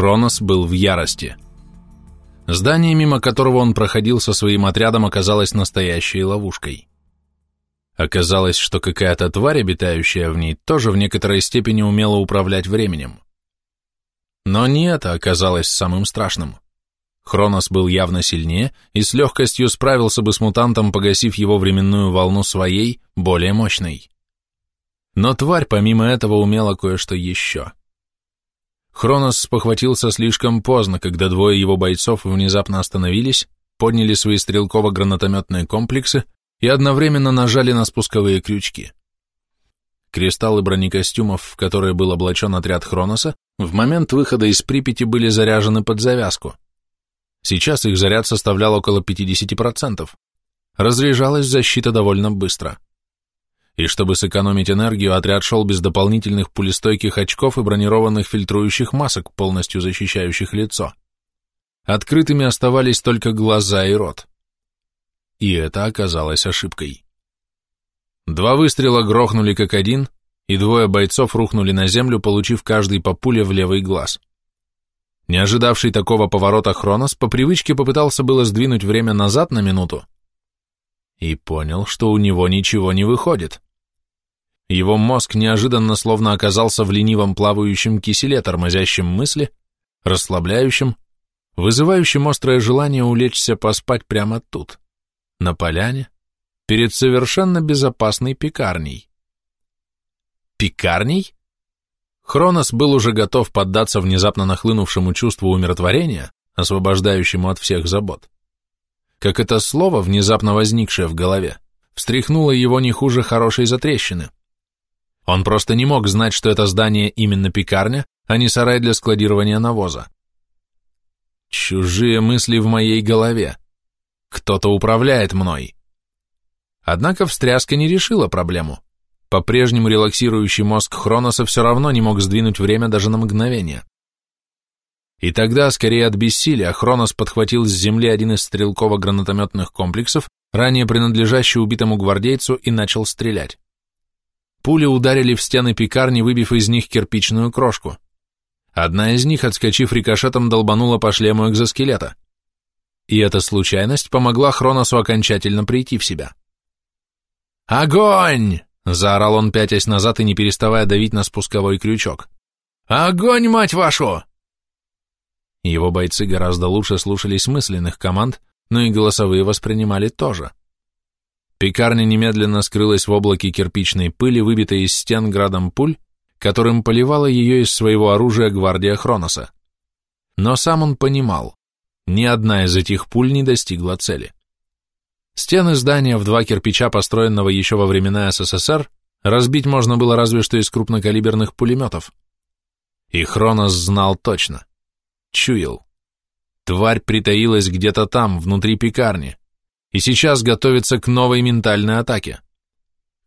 Хронос был в ярости. Здание, мимо которого он проходил со своим отрядом, оказалось настоящей ловушкой. Оказалось, что какая-то тварь, обитающая в ней, тоже в некоторой степени умела управлять временем. Но не это оказалось самым страшным. Хронос был явно сильнее и с легкостью справился бы с мутантом, погасив его временную волну своей, более мощной. Но тварь помимо этого умела кое-что еще. Хронос спохватился слишком поздно, когда двое его бойцов внезапно остановились, подняли свои стрелково-гранатометные комплексы и одновременно нажали на спусковые крючки. Кристаллы бронекостюмов, в которые был облачен отряд Хроноса, в момент выхода из Припяти были заряжены под завязку. Сейчас их заряд составлял около 50%. Разряжалась защита довольно быстро. И чтобы сэкономить энергию, отряд шел без дополнительных пулестойких очков и бронированных фильтрующих масок, полностью защищающих лицо. Открытыми оставались только глаза и рот. И это оказалось ошибкой. Два выстрела грохнули как один, и двое бойцов рухнули на землю, получив каждый по пуле в левый глаз. Не ожидавший такого поворота Хронос по привычке попытался было сдвинуть время назад на минуту и понял, что у него ничего не выходит. Его мозг неожиданно словно оказался в ленивом плавающем киселе, тормозящем мысли, расслабляющем, вызывающем острое желание улечься поспать прямо тут, на поляне, перед совершенно безопасной пекарней. Пекарней? Хронос был уже готов поддаться внезапно нахлынувшему чувству умиротворения, освобождающему от всех забот. Как это слово, внезапно возникшее в голове, встряхнуло его не хуже хорошей затрещины. Он просто не мог знать, что это здание именно пекарня, а не сарай для складирования навоза. Чужие мысли в моей голове. Кто-то управляет мной. Однако встряска не решила проблему. По-прежнему релаксирующий мозг Хроноса все равно не мог сдвинуть время даже на мгновение. И тогда, скорее от бессилия, Хронос подхватил с земли один из стрелково-гранатометных комплексов, ранее принадлежащий убитому гвардейцу, и начал стрелять. Пули ударили в стены пекарни, выбив из них кирпичную крошку. Одна из них, отскочив рикошетом, долбанула по шлему экзоскелета. И эта случайность помогла Хроносу окончательно прийти в себя. «Огонь!» Заорал он, пятясь назад и не переставая давить на спусковой крючок. «Огонь, мать вашу!» Его бойцы гораздо лучше слушались мысленных команд, но и голосовые воспринимали тоже. Пекарня немедленно скрылась в облаке кирпичной пыли, выбитой из стен градом пуль, которым поливала ее из своего оружия гвардия Хроноса. Но сам он понимал, ни одна из этих пуль не достигла цели. Стены здания в два кирпича, построенного еще во времена СССР, разбить можно было разве что из крупнокалиберных пулеметов. И Хронос знал точно. Чуял. Тварь притаилась где-то там, внутри пекарни, и сейчас готовится к новой ментальной атаке,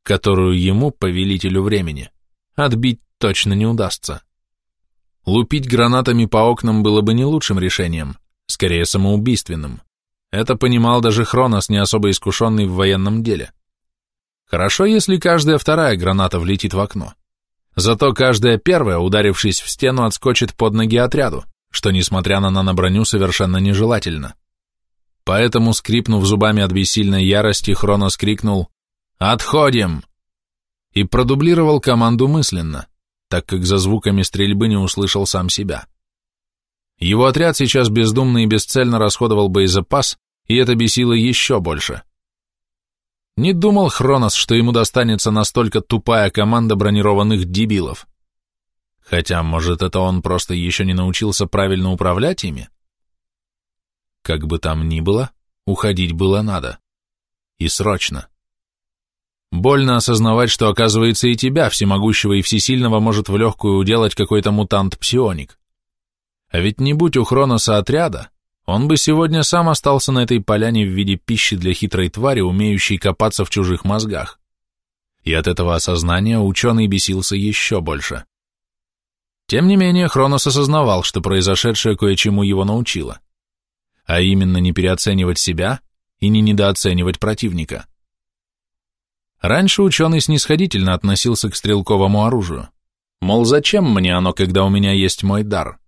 которую ему, повелителю времени, отбить точно не удастся. Лупить гранатами по окнам было бы не лучшим решением, скорее самоубийственным. Это понимал даже Хронос, не особо искушенный в военном деле. Хорошо, если каждая вторая граната влетит в окно. Зато каждая первая, ударившись в стену, отскочит под ноги отряду, что, несмотря на наноброню, совершенно нежелательно. Поэтому, скрипнув зубами от бессильной ярости, Хронос крикнул «Отходим!» и продублировал команду мысленно, так как за звуками стрельбы не услышал сам себя. Его отряд сейчас бездумно и бесцельно расходовал боезапас, и это бесило еще больше. Не думал Хронос, что ему достанется настолько тупая команда бронированных дебилов. Хотя, может, это он просто еще не научился правильно управлять ими? Как бы там ни было, уходить было надо. И срочно. Больно осознавать, что, оказывается, и тебя, всемогущего и всесильного, может в легкую уделать какой-то мутант-псионик. А ведь не будь у Хроноса отряда, он бы сегодня сам остался на этой поляне в виде пищи для хитрой твари, умеющей копаться в чужих мозгах. И от этого осознания ученый бесился еще больше. Тем не менее, Хронос осознавал, что произошедшее кое-чему его научило. А именно не переоценивать себя и не недооценивать противника. Раньше ученый снисходительно относился к стрелковому оружию. Мол, зачем мне оно, когда у меня есть мой дар?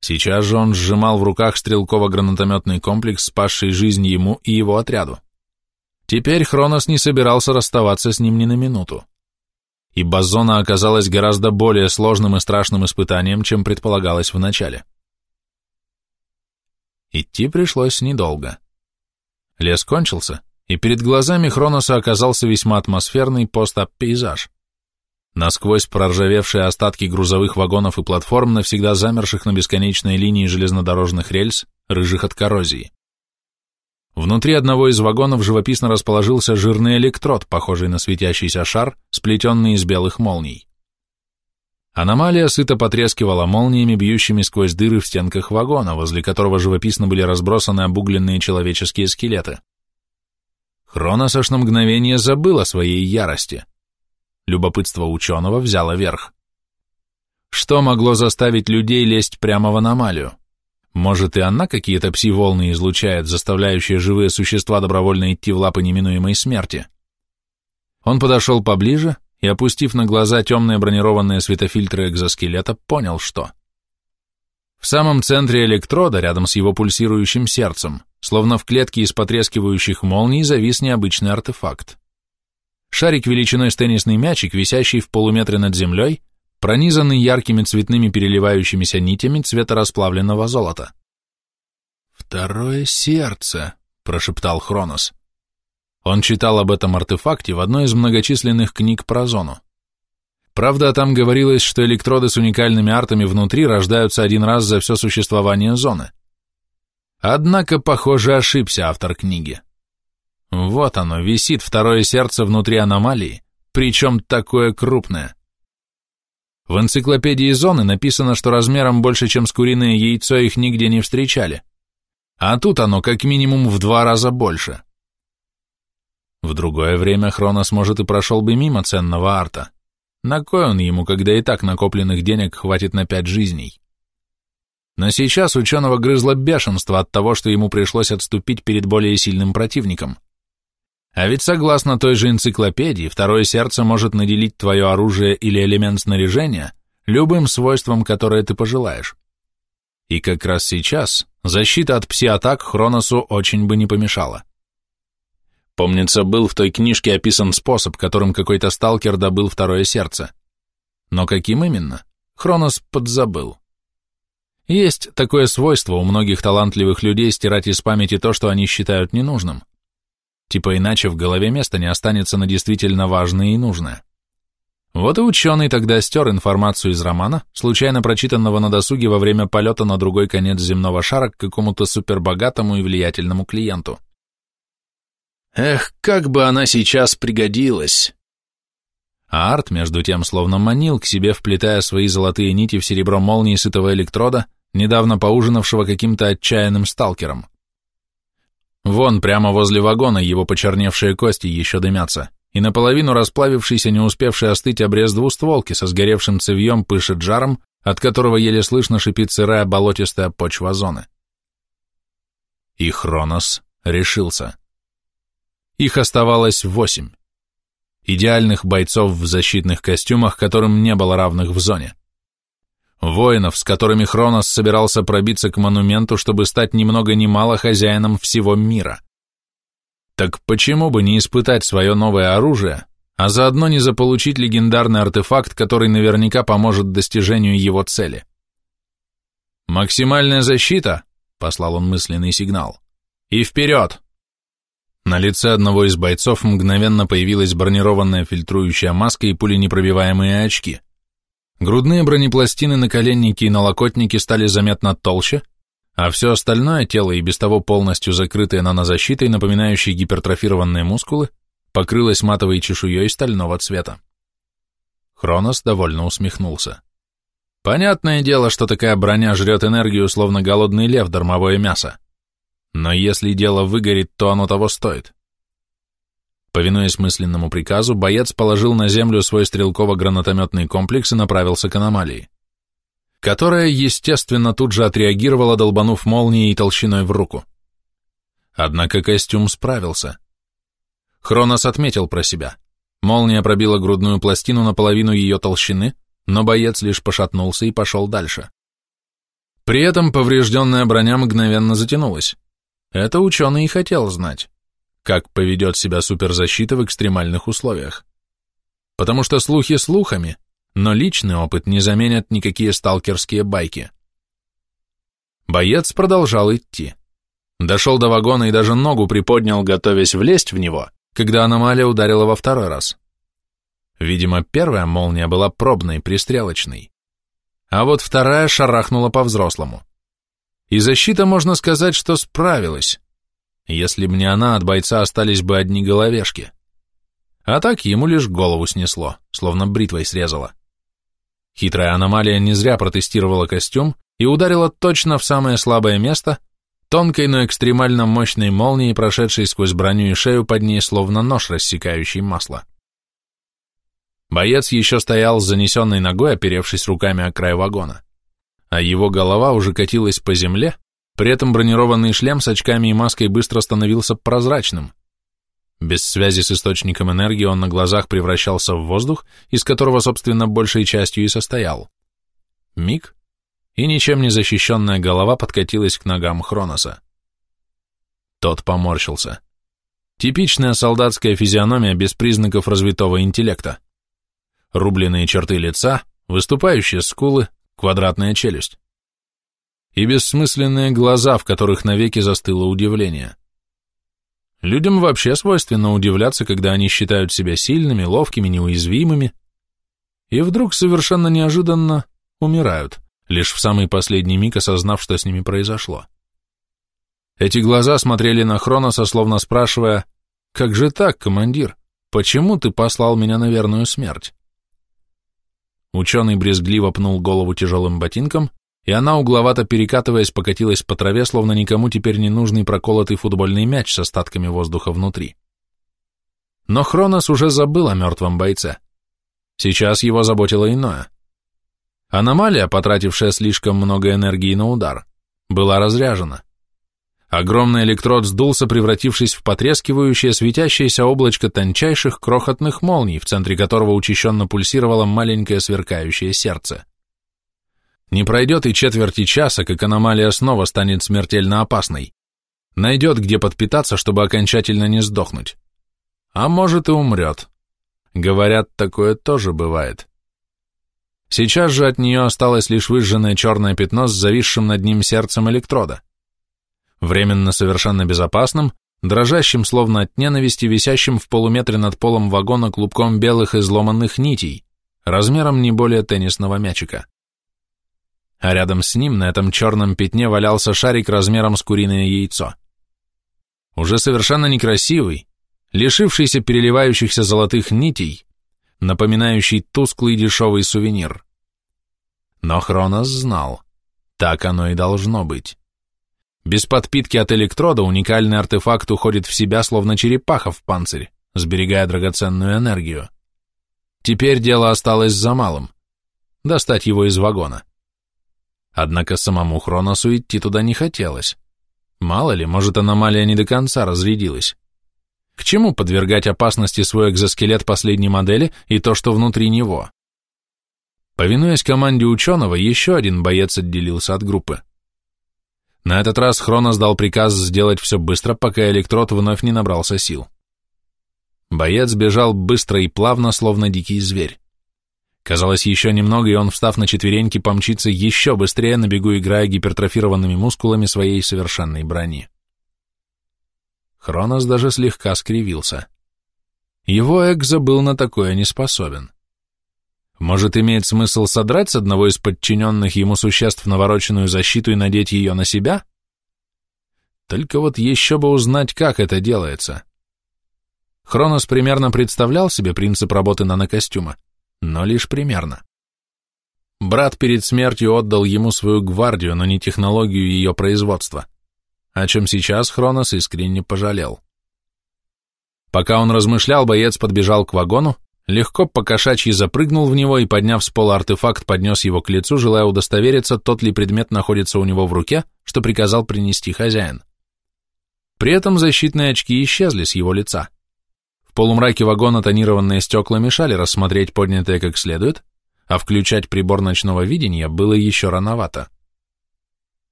Сейчас же он сжимал в руках стрелково-гранатометный комплекс, спасший жизнь ему и его отряду. Теперь Хронос не собирался расставаться с ним ни на минуту. Ибо зона оказалась гораздо более сложным и страшным испытанием, чем предполагалось вначале. Идти пришлось недолго. Лес кончился, и перед глазами Хроноса оказался весьма атмосферный постап-пейзаж. Насквозь проржавевшие остатки грузовых вагонов и платформ, навсегда замерших на бесконечной линии железнодорожных рельс, рыжих от коррозии. Внутри одного из вагонов живописно расположился жирный электрод, похожий на светящийся шар, сплетенный из белых молний. Аномалия сыто потрескивала молниями, бьющими сквозь дыры в стенках вагона, возле которого живописно были разбросаны обугленные человеческие скелеты. Хронос аж на мгновение забыл о своей ярости. Любопытство ученого взяло верх. Что могло заставить людей лезть прямо в аномалию? Может, и она какие-то пси-волны излучает, заставляющие живые существа добровольно идти в лапы неминуемой смерти? Он подошел поближе и, опустив на глаза темные бронированные светофильтры экзоскелета, понял, что. В самом центре электрода, рядом с его пульсирующим сердцем, словно в клетке из потрескивающих молний, завис необычный артефакт. Шарик величиной с теннисный мячик, висящий в полуметре над землей, пронизанный яркими цветными переливающимися нитями цвета расплавленного золота. «Второе сердце», — прошептал Хронос. Он читал об этом артефакте в одной из многочисленных книг про зону. Правда, там говорилось, что электроды с уникальными артами внутри рождаются один раз за все существование зоны. Однако, похоже, ошибся автор книги. Вот оно, висит второе сердце внутри аномалии, причем такое крупное. В энциклопедии зоны написано, что размером больше, чем с куриное яйцо, их нигде не встречали. А тут оно как минимум в два раза больше. В другое время Хронос, может, и прошел бы мимо ценного арта. На кой он ему, когда и так накопленных денег хватит на пять жизней? Но сейчас ученого грызло бешенство от того, что ему пришлось отступить перед более сильным противником. А ведь согласно той же энциклопедии, второе сердце может наделить твое оружие или элемент снаряжения любым свойством, которое ты пожелаешь. И как раз сейчас защита от пси-атак Хроносу очень бы не помешала. Помнится, был в той книжке описан способ, которым какой-то сталкер добыл второе сердце. Но каким именно? Хронос подзабыл. Есть такое свойство у многих талантливых людей стирать из памяти то, что они считают ненужным. Типа иначе в голове места не останется на действительно важное и нужное. Вот и ученый тогда стер информацию из романа, случайно прочитанного на досуге во время полета на другой конец земного шара к какому-то супербогатому и влиятельному клиенту. Эх, как бы она сейчас пригодилась! А Арт, между тем, словно манил к себе, вплетая свои золотые нити в серебро молнии сытого электрода, недавно поужинавшего каким-то отчаянным сталкером. Вон, прямо возле вагона его почерневшие кости еще дымятся, и наполовину расплавившийся, не успевший остыть обрез двустволки со сгоревшим цевьем пышет жаром, от которого еле слышно шипит сырая болотистая почва зоны. И Хронос решился. Их оставалось восемь. Идеальных бойцов в защитных костюмах, которым не было равных в зоне. Воинов, с которыми Хронос собирался пробиться к монументу, чтобы стать ни много ни мало хозяином всего мира. Так почему бы не испытать свое новое оружие, а заодно не заполучить легендарный артефакт, который наверняка поможет достижению его цели? «Максимальная защита!» — послал он мысленный сигнал. «И вперед!» На лице одного из бойцов мгновенно появилась бронированная фильтрующая маска и пуленепробиваемые очки. Грудные бронепластины, наколенники и налокотники стали заметно толще, а все остальное тело, и без того полностью закрытое нанозащитой, напоминающей гипертрофированные мускулы, покрылось матовой чешуей стального цвета. Хронос довольно усмехнулся. Понятное дело, что такая броня жрет энергию, словно голодный лев дармовое мясо. Но если дело выгорит, то оно того стоит. Повинуясь мысленному приказу, боец положил на землю свой стрелково-гранатометный комплекс и направился к аномалии, которая, естественно, тут же отреагировала, долбанув молнией и толщиной в руку. Однако костюм справился. Хронос отметил про себя. Молния пробила грудную пластину наполовину ее толщины, но боец лишь пошатнулся и пошел дальше. При этом поврежденная броня мгновенно затянулась. Это ученый и хотел знать, как поведет себя суперзащита в экстремальных условиях. Потому что слухи слухами, но личный опыт не заменят никакие сталкерские байки. Боец продолжал идти. Дошел до вагона и даже ногу приподнял, готовясь влезть в него, когда аномалия ударила во второй раз. Видимо, первая молния была пробной, пристрелочной. А вот вторая шарахнула по-взрослому. И защита, можно сказать, что справилась. Если б не она, от бойца остались бы одни головешки. А так ему лишь голову снесло, словно бритвой срезало. Хитрая аномалия не зря протестировала костюм и ударила точно в самое слабое место, тонкой, но экстремально мощной молнией, прошедшей сквозь броню и шею под ней, словно нож, рассекающий масло. Боец еще стоял с занесенной ногой, оперевшись руками о край вагона, а его голова уже катилась по земле, при этом бронированный шлем с очками и маской быстро становился прозрачным. Без связи с источником энергии он на глазах превращался в воздух, из которого, собственно, большей частью и состоял. Миг, и ничем не защищенная голова подкатилась к ногам Хроноса. Тот поморщился. Типичная солдатская физиономия без признаков развитого интеллекта. Рубленные черты лица, выступающие скулы, квадратная челюсть. И бессмысленные глаза, в которых навеки застыло удивление. Людям вообще свойственно удивляться, когда они считают себя сильными, ловкими, неуязвимыми, и вдруг совершенно неожиданно умирают лишь в самый последний миг осознав, что с ними произошло. Эти глаза смотрели на Хроноса, словно спрашивая, «Как же так, командир? Почему ты послал меня на верную смерть?» Ученый брезгливо пнул голову тяжелым ботинком, и она, угловато перекатываясь, покатилась по траве, словно никому теперь не нужный проколотый футбольный мяч с остатками воздуха внутри. Но Хронос уже забыл о мертвом бойце. Сейчас его заботило иное. Аномалия, потратившая слишком много энергии на удар, была разряжена. Огромный электрод сдулся, превратившись в потрескивающее, светящееся облачко тончайших крохотных молний, в центре которого учащенно пульсировало маленькое сверкающее сердце. Не пройдет и четверти часа, как аномалия снова станет смертельно опасной. Найдет, где подпитаться, чтобы окончательно не сдохнуть. А может и умрет. Говорят, такое тоже бывает. Сейчас же от нее осталось лишь выжженное черное пятно с зависшим над ним сердцем электрода. Временно совершенно безопасным, дрожащим словно от ненависти, висящим в полуметре над полом вагона клубком белых изломанных нитей, размером не более теннисного мячика. А рядом с ним на этом черном пятне валялся шарик размером с куриное яйцо. Уже совершенно некрасивый, лишившийся переливающихся золотых нитей, напоминающий тусклый дешевый сувенир. Но Хронос знал, так оно и должно быть. Без подпитки от электрода уникальный артефакт уходит в себя, словно черепаха в панцирь, сберегая драгоценную энергию. Теперь дело осталось за малым — достать его из вагона. Однако самому Хроносу идти туда не хотелось. Мало ли, может, аномалия не до конца разрядилась. К чему подвергать опасности свой экзоскелет последней модели и то, что внутри него? Повинуясь команде ученого, еще один боец отделился от группы. На этот раз Хронос дал приказ сделать все быстро, пока электрод вновь не набрался сил. Боец бежал быстро и плавно, словно дикий зверь. Казалось, еще немного, и он, встав на четвереньки, помчится еще быстрее на бегу, играя гипертрофированными мускулами своей совершенной брони. Хронос даже слегка скривился. Его экзо был на такое не способен. Может, имеет смысл содрать с одного из подчиненных ему существ навороченную защиту и надеть ее на себя? Только вот еще бы узнать, как это делается. Хронос примерно представлял себе принцип работы нанокостюма, но лишь примерно. Брат перед смертью отдал ему свою гвардию, но не технологию ее производства о чем сейчас Хронос искренне пожалел. Пока он размышлял, боец подбежал к вагону, легко покошачьи запрыгнул в него и, подняв с пола артефакт, поднес его к лицу, желая удостовериться, тот ли предмет находится у него в руке, что приказал принести хозяин. При этом защитные очки исчезли с его лица. В полумраке вагона тонированные стекла мешали рассмотреть поднятое как следует, а включать прибор ночного видения было еще рановато.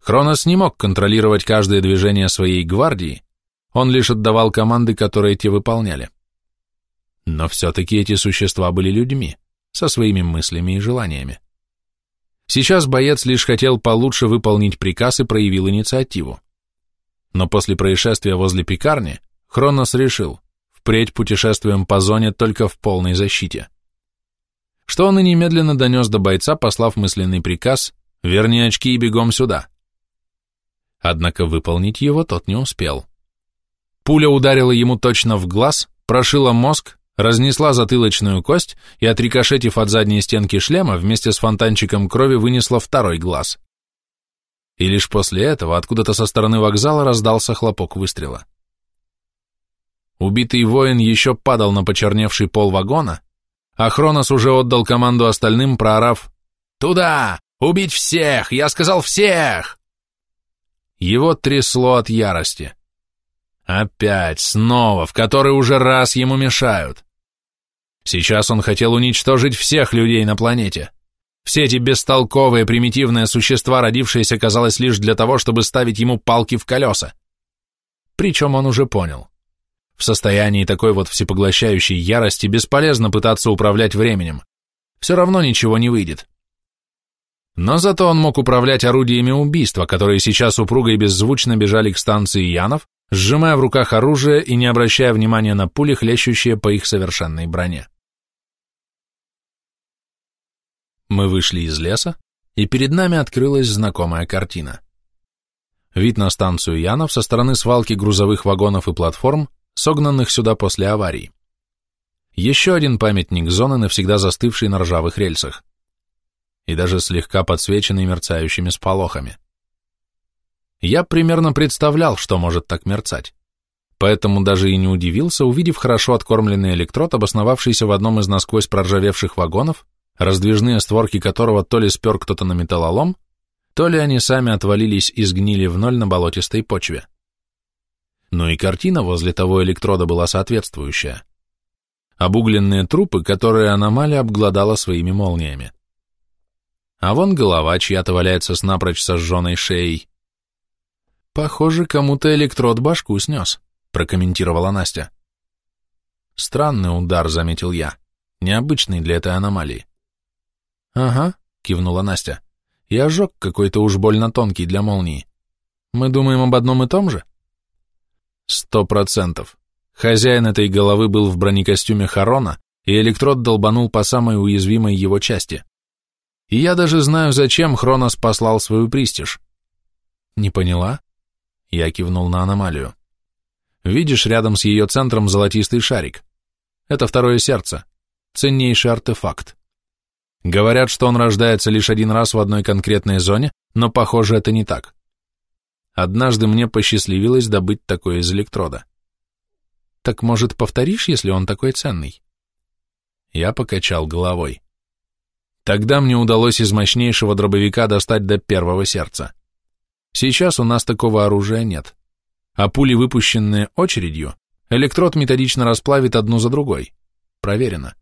Хронос не мог контролировать каждое движение своей гвардии, он лишь отдавал команды, которые те выполняли. Но все-таки эти существа были людьми, со своими мыслями и желаниями. Сейчас боец лишь хотел получше выполнить приказ и проявил инициативу. Но после происшествия возле пекарни Хронос решил, впредь путешествуем по зоне только в полной защите. Что он и немедленно донес до бойца, послав мысленный приказ «Верни очки и бегом сюда». Однако выполнить его тот не успел. Пуля ударила ему точно в глаз, прошила мозг, разнесла затылочную кость и, отрикошетив от задней стенки шлема, вместе с фонтанчиком крови вынесла второй глаз. И лишь после этого откуда-то со стороны вокзала раздался хлопок выстрела. Убитый воин еще падал на почерневший пол вагона, а Хронос уже отдал команду остальным, проорав «Туда! Убить всех! Я сказал всех!» Его трясло от ярости. Опять, снова, в который уже раз ему мешают. Сейчас он хотел уничтожить всех людей на планете. Все эти бестолковые, примитивные существа, родившиеся, казалось, лишь для того, чтобы ставить ему палки в колеса. Причем он уже понял. В состоянии такой вот всепоглощающей ярости бесполезно пытаться управлять временем. Все равно ничего не выйдет. Но зато он мог управлять орудиями убийства, которые сейчас упруго и беззвучно бежали к станции Янов, сжимая в руках оружие и не обращая внимания на пули, хлещущие по их совершенной броне. Мы вышли из леса, и перед нами открылась знакомая картина. Вид на станцию Янов со стороны свалки грузовых вагонов и платформ, согнанных сюда после аварии. Еще один памятник зоны, навсегда застывший на ржавых рельсах. И даже слегка подсвеченный мерцающими сполохами. Я примерно представлял, что может так мерцать. Поэтому даже и не удивился, увидев хорошо откормленный электрод, обосновавшийся в одном из насквозь проржавевших вагонов, раздвижные створки которого то ли спер кто-то на металлолом, то ли они сами отвалились и сгнили в ноль на болотистой почве. Но и картина возле того электрода была соответствующая. Обугленные трупы, которые аномалия обглодала своими молниями. А вон голова чья-то валяется с напрочь сожженной шеей. Похоже, кому-то электрод башку снес, прокомментировала Настя. Странный удар, заметил я, необычный для этой аномалии. «Ага», — кивнула Настя. «И ожог какой-то уж больно тонкий для молнии. Мы думаем об одном и том же?» «Сто процентов. Хозяин этой головы был в бронекостюме Харона, и электрод долбанул по самой уязвимой его части. И я даже знаю, зачем Хронос послал свою пристиж». «Не поняла?» Я кивнул на аномалию. «Видишь рядом с ее центром золотистый шарик? Это второе сердце. Ценнейший артефакт. Говорят, что он рождается лишь один раз в одной конкретной зоне, но, похоже, это не так. Однажды мне посчастливилось добыть такое из электрода. Так, может, повторишь, если он такой ценный? Я покачал головой. Тогда мне удалось из мощнейшего дробовика достать до первого сердца. Сейчас у нас такого оружия нет. А пули, выпущенные очередью, электрод методично расплавит одну за другой. Проверено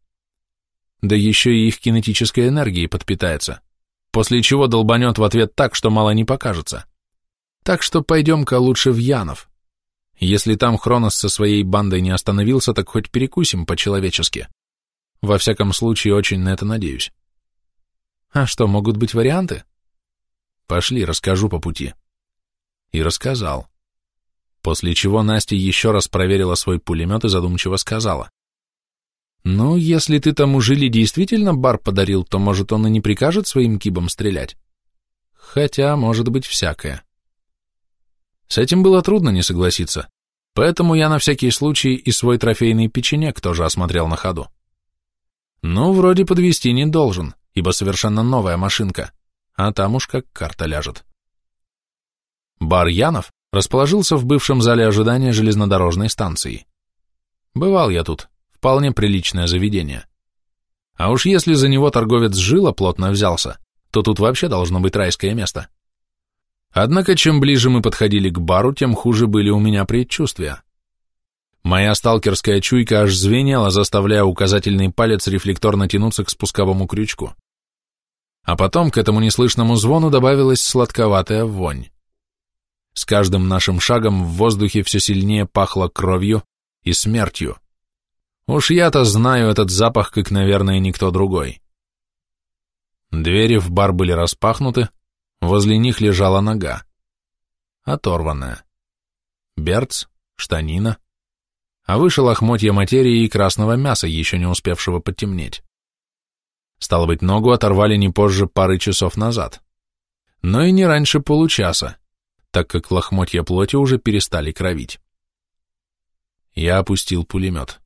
да еще и их кинетической энергией подпитается, после чего долбанет в ответ так, что мало не покажется. Так что пойдем-ка лучше в Янов. Если там Хронос со своей бандой не остановился, так хоть перекусим по-человечески. Во всяком случае, очень на это надеюсь. А что, могут быть варианты? Пошли, расскажу по пути. И рассказал. После чего Настя еще раз проверила свой пулемет и задумчиво сказала. «Ну, если ты тому жили действительно бар подарил, то, может, он и не прикажет своим кибам стрелять? Хотя, может быть, всякое». С этим было трудно не согласиться, поэтому я на всякий случай и свой трофейный печенек тоже осмотрел на ходу. Ну, вроде подвести не должен, ибо совершенно новая машинка, а там уж как карта ляжет. Бар Янов расположился в бывшем зале ожидания железнодорожной станции. Бывал я тут, Вполне приличное заведение. А уж если за него торговец жила плотно взялся, то тут вообще должно быть райское место. Однако, чем ближе мы подходили к бару, тем хуже были у меня предчувствия. Моя сталкерская чуйка аж звенела, заставляя указательный палец рефлекторно тянуться к спусковому крючку. А потом к этому неслышному звону добавилась сладковатая вонь. С каждым нашим шагом в воздухе все сильнее пахло кровью и смертью. Уж я-то знаю этот запах, как, наверное, никто другой. Двери в бар были распахнуты, возле них лежала нога. Оторванная. Берц, штанина, а выше лохмотья материи и красного мяса, еще не успевшего потемнеть. Стало быть, ногу оторвали не позже пары часов назад. Но и не раньше получаса, так как лохмотья плоти уже перестали кровить. Я опустил пулемет.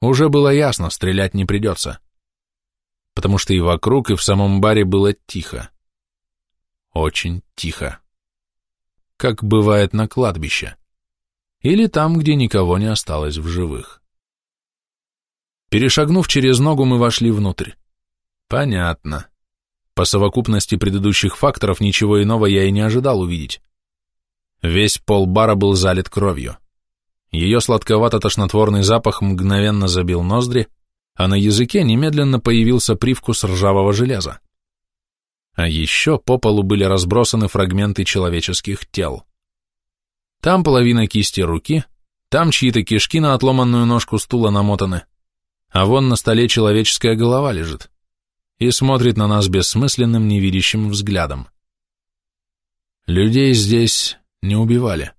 Уже было ясно, стрелять не придется. Потому что и вокруг, и в самом баре было тихо. Очень тихо. Как бывает на кладбище или там, где никого не осталось в живых. Перешагнув через ногу, мы вошли внутрь. Понятно. По совокупности предыдущих факторов ничего иного я и не ожидал увидеть. Весь пол бара был залит кровью. Ее сладковато-тошнотворный запах мгновенно забил ноздри, а на языке немедленно появился привкус ржавого железа. А еще по полу были разбросаны фрагменты человеческих тел. Там половина кисти руки, там чьи-то кишки на отломанную ножку стула намотаны, а вон на столе человеческая голова лежит и смотрит на нас бессмысленным невидящим взглядом. Людей здесь не убивали.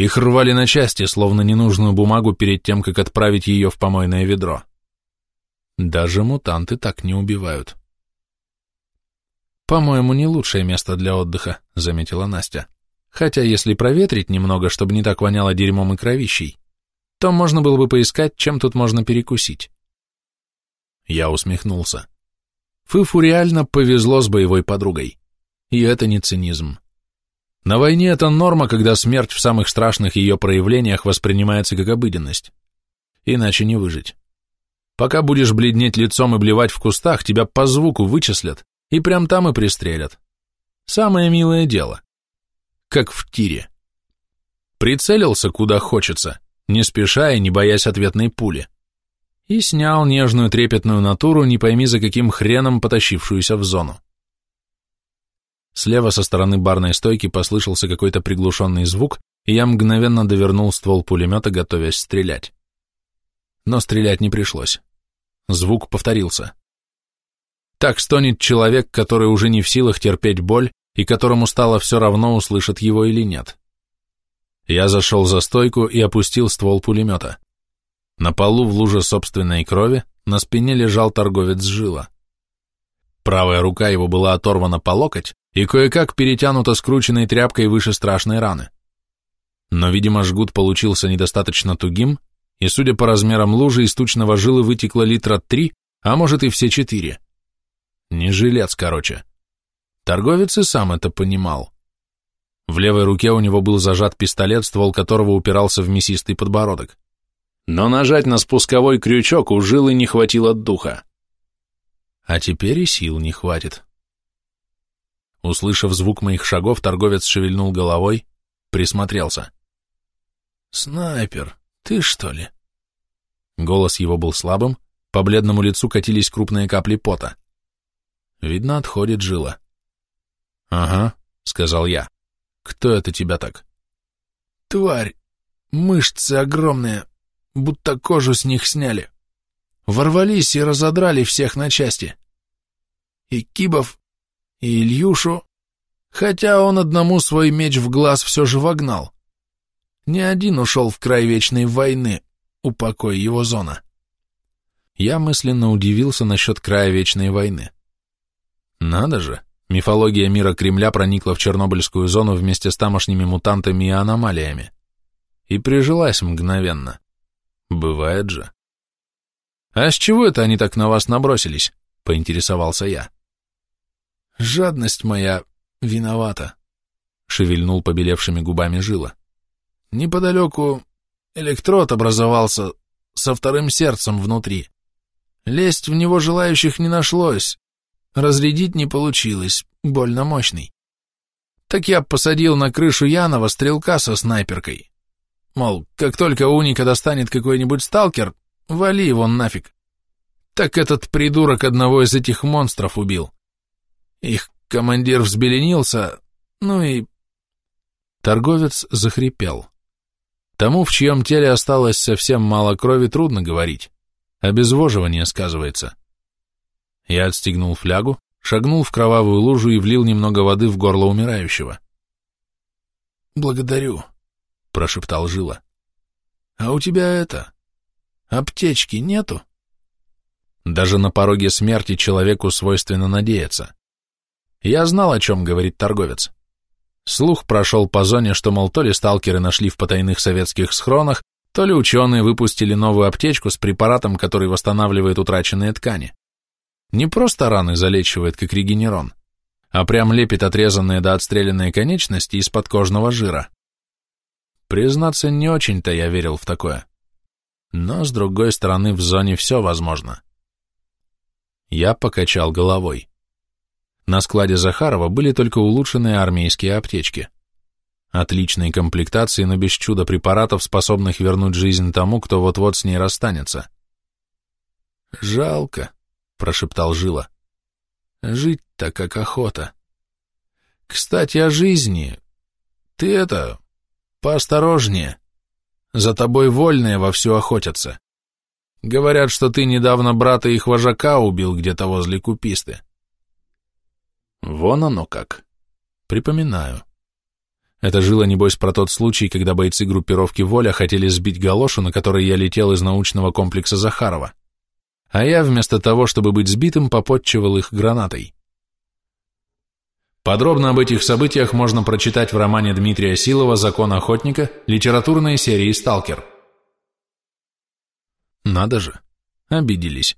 Их рвали на части, словно ненужную бумагу перед тем, как отправить ее в помойное ведро. Даже мутанты так не убивают. «По-моему, не лучшее место для отдыха», — заметила Настя. Хотя если проветрить немного, чтобы не так воняло дерьмом и кровищей, то можно было бы поискать, чем тут можно перекусить. Я усмехнулся. Фыфу реально повезло с боевой подругой. И это не цинизм. На войне это норма, когда смерть в самых страшных ее проявлениях воспринимается как обыденность. Иначе не выжить. Пока будешь бледнеть лицом и блевать в кустах, тебя по звуку вычислят и прям там и пристрелят. Самое милое дело как в тире. Прицелился куда хочется, не спеша и не боясь ответной пули. И снял нежную трепетную натуру, не пойми за каким хреном потащившуюся в зону. Слева со стороны барной стойки послышался какой-то приглушенный звук, и я мгновенно довернул ствол пулемета, готовясь стрелять. Но стрелять не пришлось. Звук повторился. Так стонет человек, который уже не в силах терпеть боль, и которому стало все равно, услышат его или нет. Я зашел за стойку и опустил ствол пулемета. На полу в луже собственной крови на спине лежал торговец жила. Правая рука его была оторвана по локоть и кое-как перетянута скрученной тряпкой выше страшной раны. Но, видимо, жгут получился недостаточно тугим, и, судя по размерам лужи, из тучного жилы вытекло литра три, а может и все четыре. Не жилец, короче. Торговец и сам это понимал. В левой руке у него был зажат пистолет, ствол которого упирался в мясистый подбородок. Но нажать на спусковой крючок у жилы не хватило духа. А теперь и сил не хватит. Услышав звук моих шагов, торговец шевельнул головой, присмотрелся. «Снайпер, ты что ли?» Голос его был слабым, по бледному лицу катились крупные капли пота. Видно, отходит жила. «Ага», — сказал я. «Кто это тебя так?» «Тварь! Мышцы огромные, будто кожу с них сняли. Ворвались и разодрали всех на части. И Кибов, и Ильюшу, хотя он одному свой меч в глаз все же вогнал. Ни один ушел в край вечной войны, упокой его зона». Я мысленно удивился насчет края вечной войны. Надо же, Мифология мира Кремля проникла в Чернобыльскую зону вместе с тамошними мутантами и аномалиями. И прижилась мгновенно. Бывает же. «А с чего это они так на вас набросились?» — поинтересовался я. «Жадность моя виновата», — шевельнул побелевшими губами жила. «Неподалеку электрод образовался со вторым сердцем внутри. Лезть в него желающих не нашлось, Разрядить не получилось, больно мощный. Так я посадил на крышу Янова стрелка со снайперкой. Мол, как только уника достанет какой-нибудь сталкер, вали его нафиг. Так этот придурок одного из этих монстров убил. Их командир взбеленился, ну и... Торговец захрипел. Тому, в чьем теле осталось совсем мало крови, трудно говорить. Обезвоживание сказывается. Я отстегнул флягу, шагнул в кровавую лужу и влил немного воды в горло умирающего. «Благодарю», — прошептал Жила. «А у тебя это... аптечки нету?» Даже на пороге смерти человеку свойственно надеяться. Я знал, о чем говорит торговец. Слух прошел по зоне, что, мол, то ли сталкеры нашли в потайных советских схронах, то ли ученые выпустили новую аптечку с препаратом, который восстанавливает утраченные ткани. Не просто раны залечивает, как регенерон, а прям лепит отрезанные до отстрелянные конечности из подкожного жира. Признаться, не очень-то я верил в такое. Но, с другой стороны, в зоне все возможно. Я покачал головой. На складе Захарова были только улучшенные армейские аптечки. Отличной комплектации, но без чуда препаратов, способных вернуть жизнь тому, кто вот-вот с ней расстанется. «Жалко», — прошептал Жила. «Жить-то как охота. Кстати, о жизни. Ты это... поосторожнее. За тобой вольные вовсю охотятся. Говорят, что ты недавно брата их вожака убил где-то возле куписты. Вон оно как. Припоминаю. Это жило, небось, про тот случай, когда бойцы группировки «Воля» хотели сбить галошу, на которой я летел из научного комплекса Захарова. А я, вместо того, чтобы быть сбитым, попотчевал их гранатой. Подробно об этих событиях можно прочитать в романе Дмитрия Силова «Закон охотника» литературной серии «Сталкер». Надо же, обиделись.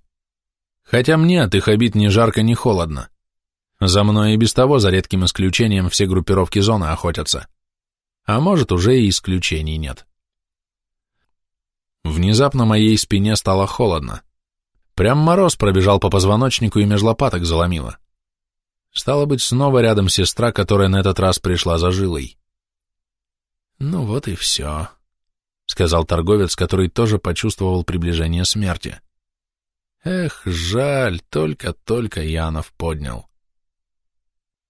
Хотя мне от их обид ни жарко, ни холодно. За мной и без того, за редким исключением, все группировки зоны охотятся. А может, уже и исключений нет. Внезапно моей спине стало холодно. Прям мороз пробежал по позвоночнику и меж лопаток заломило. Стало быть, снова рядом сестра, которая на этот раз пришла за жилой. Ну вот и все сказал торговец, который тоже почувствовал приближение смерти. Эх, жаль, только-только Янов поднял.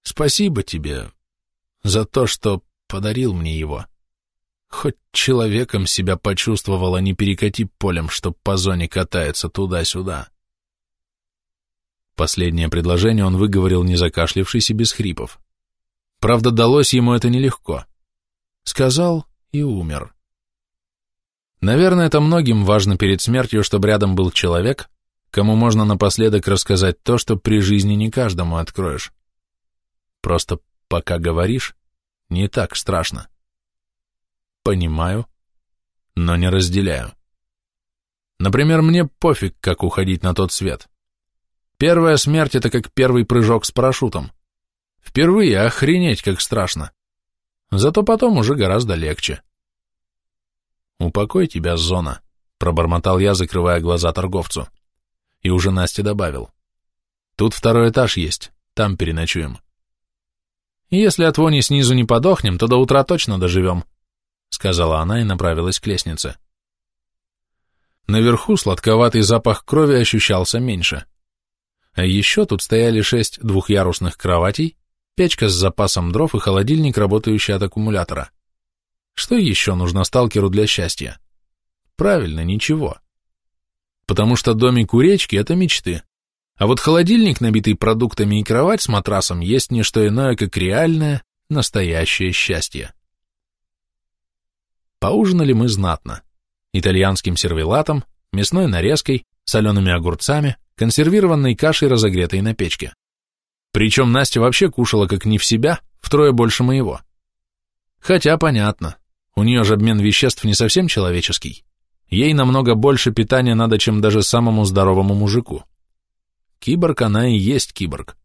Спасибо тебе за то, что подарил мне его. Хоть человеком себя почувствовал, а не перекати полем, что по зоне катается туда-сюда. Последнее предложение он выговорил, не закашлившись и без хрипов. Правда, далось ему это нелегко. Сказал и умер. Наверное, это многим важно перед смертью, чтобы рядом был человек, кому можно напоследок рассказать то, что при жизни не каждому откроешь. Просто пока говоришь, не так страшно. Понимаю, но не разделяю. Например, мне пофиг, как уходить на тот свет. Первая смерть — это как первый прыжок с парашютом. Впервые охренеть, как страшно. Зато потом уже гораздо легче. «Упокой тебя, зона», — пробормотал я, закрывая глаза торговцу. И уже Настя добавил. «Тут второй этаж есть, там переночуем». «Если от вони снизу не подохнем, то до утра точно доживем», — сказала она и направилась к лестнице. Наверху сладковатый запах крови ощущался меньше. А еще тут стояли шесть двухъярусных кроватей, печка с запасом дров и холодильник, работающий от аккумулятора. Что еще нужно сталкеру для счастья? Правильно, ничего. Потому что домик у речки — это мечты. А вот холодильник, набитый продуктами и кровать с матрасом, есть не что иное, как реальное, настоящее счастье. Поужинали мы знатно. Итальянским сервелатом, мясной нарезкой, солеными огурцами, консервированной кашей, разогретой на печке. Причем Настя вообще кушала как не в себя, втрое больше моего. Хотя понятно, у нее же обмен веществ не совсем человеческий. Ей намного больше питания надо, чем даже самому здоровому мужику. Киборг она и есть киборг.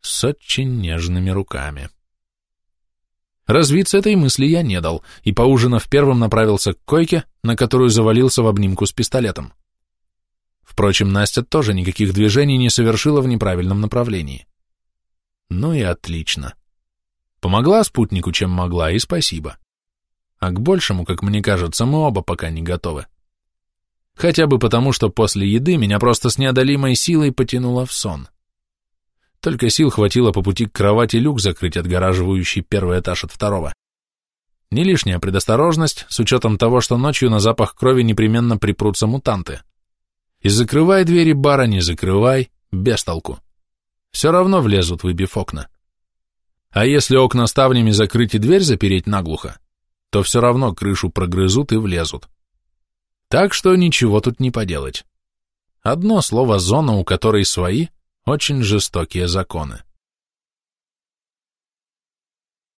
С очень нежными руками. Развиться этой мысли я не дал, и, поужинав первым, направился к койке, на которую завалился в обнимку с пистолетом. Впрочем, Настя тоже никаких движений не совершила в неправильном направлении. Ну и отлично. Помогла спутнику, чем могла, и спасибо а к большему, как мне кажется, мы оба пока не готовы. Хотя бы потому, что после еды меня просто с неодолимой силой потянуло в сон. Только сил хватило по пути к кровати люк закрыть, отгораживающий первый этаж от второго. Не лишняя предосторожность, с учетом того, что ночью на запах крови непременно припрутся мутанты. И закрывай двери бара, не закрывай, без толку. Все равно влезут, выбив окна. А если окна ставнями закрыть и дверь запереть наглухо, то все равно крышу прогрызут и влезут. Так что ничего тут не поделать. Одно слово «зона», у которой свои, очень жестокие законы.